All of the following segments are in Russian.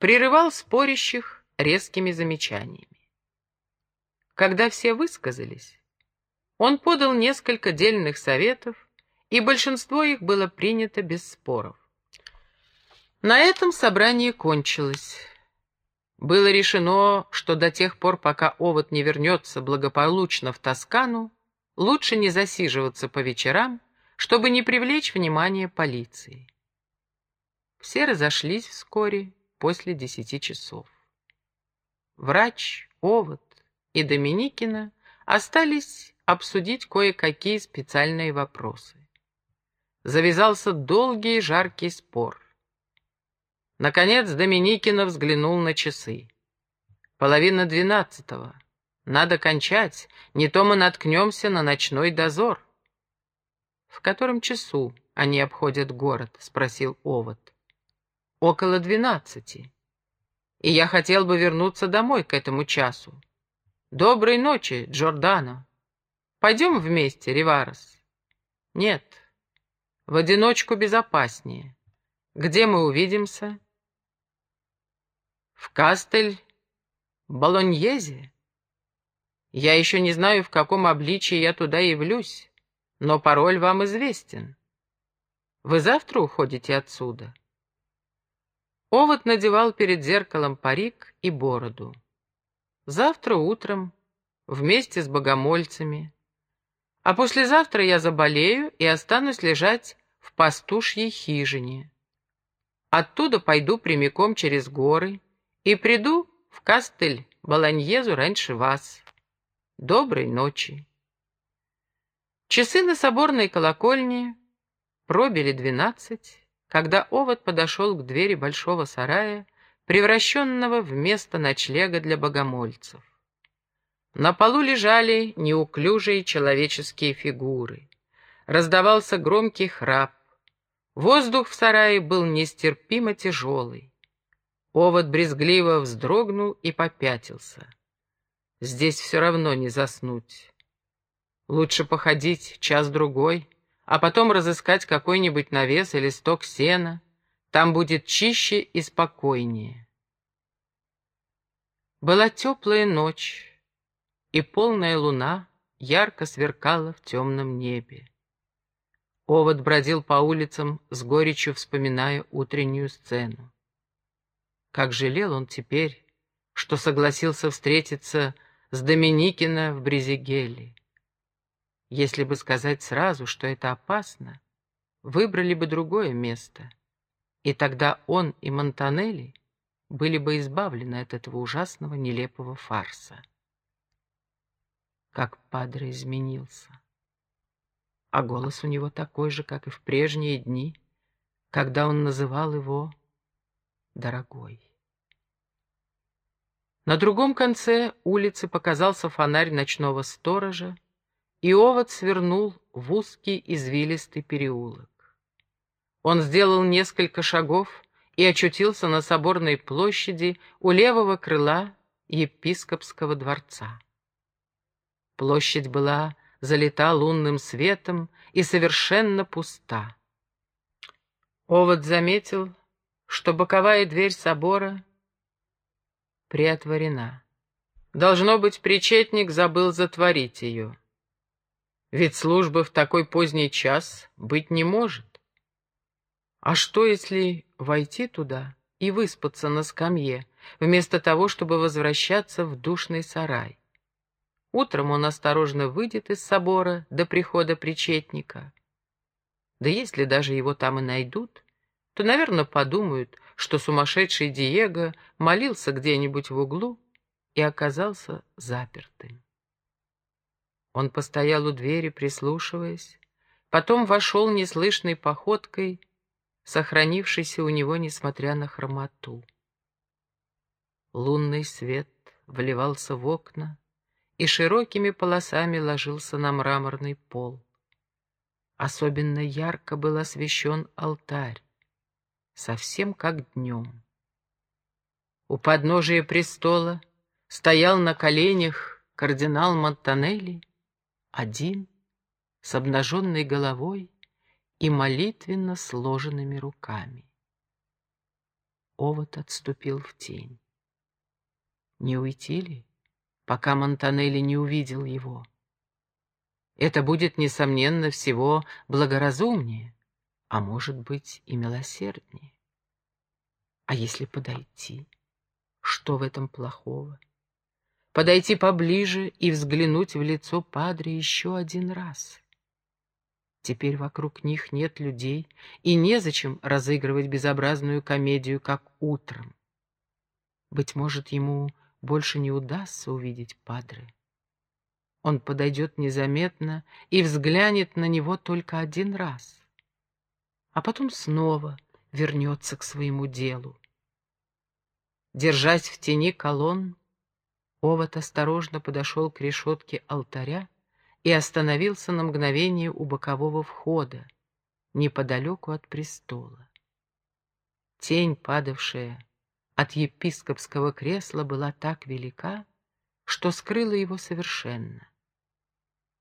прерывал спорящих резкими замечаниями. Когда все высказались, он подал несколько дельных советов, и большинство их было принято без споров. На этом собрание кончилось. Было решено, что до тех пор, пока овод не вернется благополучно в Тоскану, лучше не засиживаться по вечерам, чтобы не привлечь внимание полиции. Все разошлись вскоре после десяти часов. Врач, овод и Доминикина остались обсудить кое-какие специальные вопросы. Завязался долгий жаркий спор. Наконец Доминикина взглянул на часы. Половина двенадцатого. Надо кончать, не то мы наткнемся на ночной дозор. В котором часу они обходят город? — спросил Овод. Около двенадцати. И я хотел бы вернуться домой к этому часу. Доброй ночи, Джордано. Пойдем вместе, Риварес. Нет, в одиночку безопаснее. Где мы увидимся? В Кастель Болоньезе. Я еще не знаю, в каком обличии я туда явлюсь, но пароль вам известен. Вы завтра уходите отсюда? Овод надевал перед зеркалом парик и бороду. Завтра утром, вместе с богомольцами. А послезавтра я заболею и останусь лежать в пастушьей хижине. Оттуда пойду прямиком через горы и приду в Кастель Баланьезу раньше вас. Доброй ночи. Часы на соборной колокольне пробили двенадцать, когда овод подошел к двери большого сарая, превращенного в место ночлега для богомольцев. На полу лежали неуклюжие человеческие фигуры. Раздавался громкий храп. Воздух в сарае был нестерпимо тяжелый. Овод брезгливо вздрогнул и попятился. Здесь все равно не заснуть. Лучше походить час-другой, а потом разыскать какой-нибудь навес или сток сена. Там будет чище и спокойнее. Была теплая ночь, и полная луна ярко сверкала в темном небе. Овод бродил по улицам, с горечью вспоминая утреннюю сцену. Как жалел он теперь, что согласился встретиться с Доминикино в Брезигеле. Если бы сказать сразу, что это опасно, выбрали бы другое место, и тогда он и Монтанелли были бы избавлены от этого ужасного нелепого фарса. Как Падре изменился. А голос у него такой же, как и в прежние дни, когда он называл его «дорогой». На другом конце улицы показался фонарь ночного сторожа, и овод свернул в узкий извилистый переулок. Он сделал несколько шагов и очутился на соборной площади у левого крыла епископского дворца. Площадь была залита лунным светом и совершенно пуста. Овод заметил, что боковая дверь собора приотворена. Должно быть, причетник забыл затворить ее. Ведь службы в такой поздний час быть не может. А что, если войти туда и выспаться на скамье, вместо того, чтобы возвращаться в душный сарай? Утром он осторожно выйдет из собора до прихода причетника. Да если даже его там и найдут, то, наверное, подумают, что сумасшедший Диего молился где-нибудь в углу и оказался запертым. Он постоял у двери, прислушиваясь, потом вошел неслышной походкой, сохранившейся у него, несмотря на хромоту. Лунный свет вливался в окна и широкими полосами ложился на мраморный пол. Особенно ярко был освещен алтарь, совсем как днем. У подножия престола стоял на коленях кардинал Монтанелли один, с обнаженной головой и молитвенно сложенными руками. Овод отступил в тень. Не уйти ли, пока Монтанелли не увидел его? Это будет, несомненно, всего благоразумнее, а может быть и милосерднее. А если подойти? Что в этом плохого? Подойти поближе и взглянуть в лицо Падре еще один раз. Теперь вокруг них нет людей, и незачем разыгрывать безобразную комедию, как утром. Быть может, ему больше не удастся увидеть Падре. Он подойдет незаметно и взглянет на него только один раз, а потом снова вернется к своему делу. Держась в тени колонн, Овод осторожно подошел к решетке алтаря и остановился на мгновение у бокового входа, неподалеку от престола. Тень, падавшая от епископского кресла, была так велика, что скрыла его совершенно.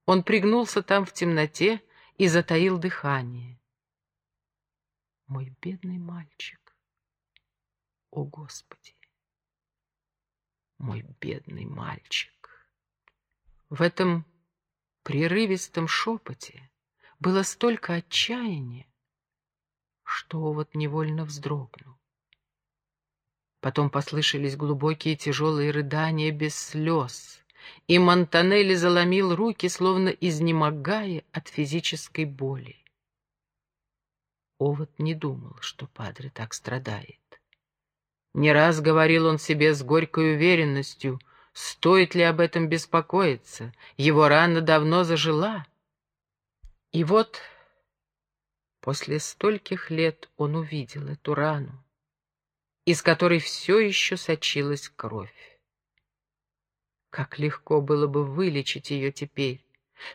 Он пригнулся там в темноте и затаил дыхание. Мой бедный мальчик, о Господи, мой бедный мальчик. В этом прерывистом шепоте было столько отчаяния, что вот невольно вздрогнул. Потом послышались глубокие тяжелые рыдания без слез, и Монтанелли заломил руки, словно изнемогая от физической боли. Овод не думал, что Падре так страдает. Не раз говорил он себе с горькой уверенностью, Стоит ли об этом беспокоиться? Его рана давно зажила. И вот после стольких лет он увидел эту рану, из которой все еще сочилась кровь. Как легко было бы вылечить ее теперь.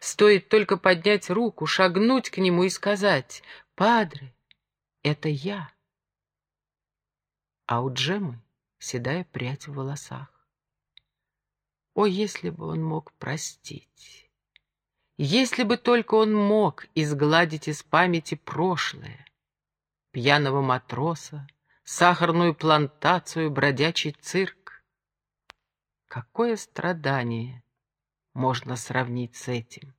Стоит только поднять руку, шагнуть к нему и сказать «Падре, это я». А у Джемы седая прядь в волосах. О, если бы он мог простить! Если бы только он мог изгладить из памяти прошлое, пьяного матроса, сахарную плантацию, бродячий цирк. Какое страдание можно сравнить с этим?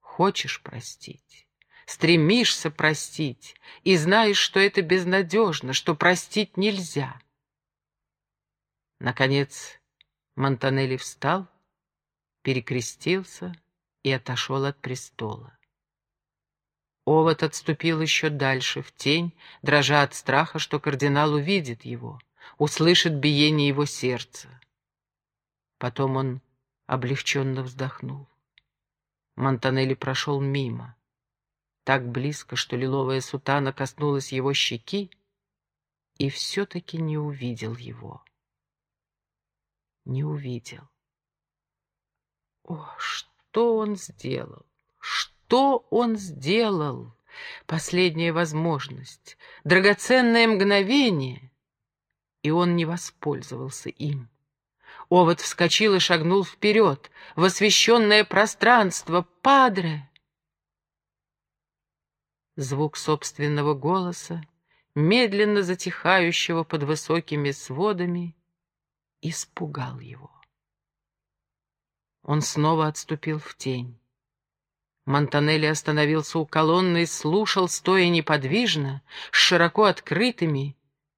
Хочешь простить, стремишься простить и знаешь, что это безнадежно, что простить нельзя. Наконец, Монтанелли встал, перекрестился и отошел от престола. Овод отступил еще дальше, в тень, дрожа от страха, что кардинал увидит его, услышит биение его сердца. Потом он облегченно вздохнул. Монтанелли прошел мимо, так близко, что лиловая сутана коснулась его щеки, и все-таки не увидел его не увидел. О, что он сделал? Что он сделал? Последняя возможность, драгоценное мгновение, и он не воспользовался им. Овод вскочил и шагнул вперед, в освещенное пространство. «Падре!» Звук собственного голоса, медленно затихающего под высокими сводами, испугал его. Он снова отступил в тень. Монтанелли остановился у колонны и слушал, стоя неподвижно, с широко открытыми,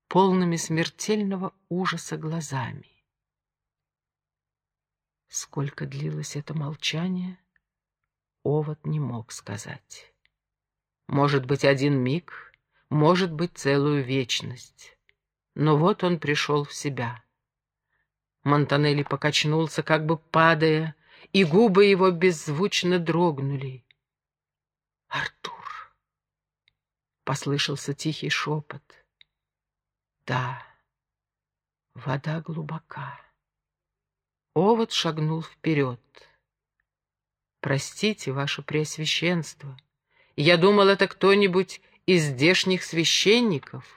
полными смертельного ужаса глазами. Сколько длилось это молчание, Овод не мог сказать. Может быть, один миг, может быть, целую вечность. Но вот он пришел в себя — Монтанелли покачнулся, как бы падая, и губы его беззвучно дрогнули. «Артур!» — послышался тихий шепот. «Да, вода глубока». Овод шагнул вперед. «Простите, ваше преосвященство, я думал, это кто-нибудь из здешних священников».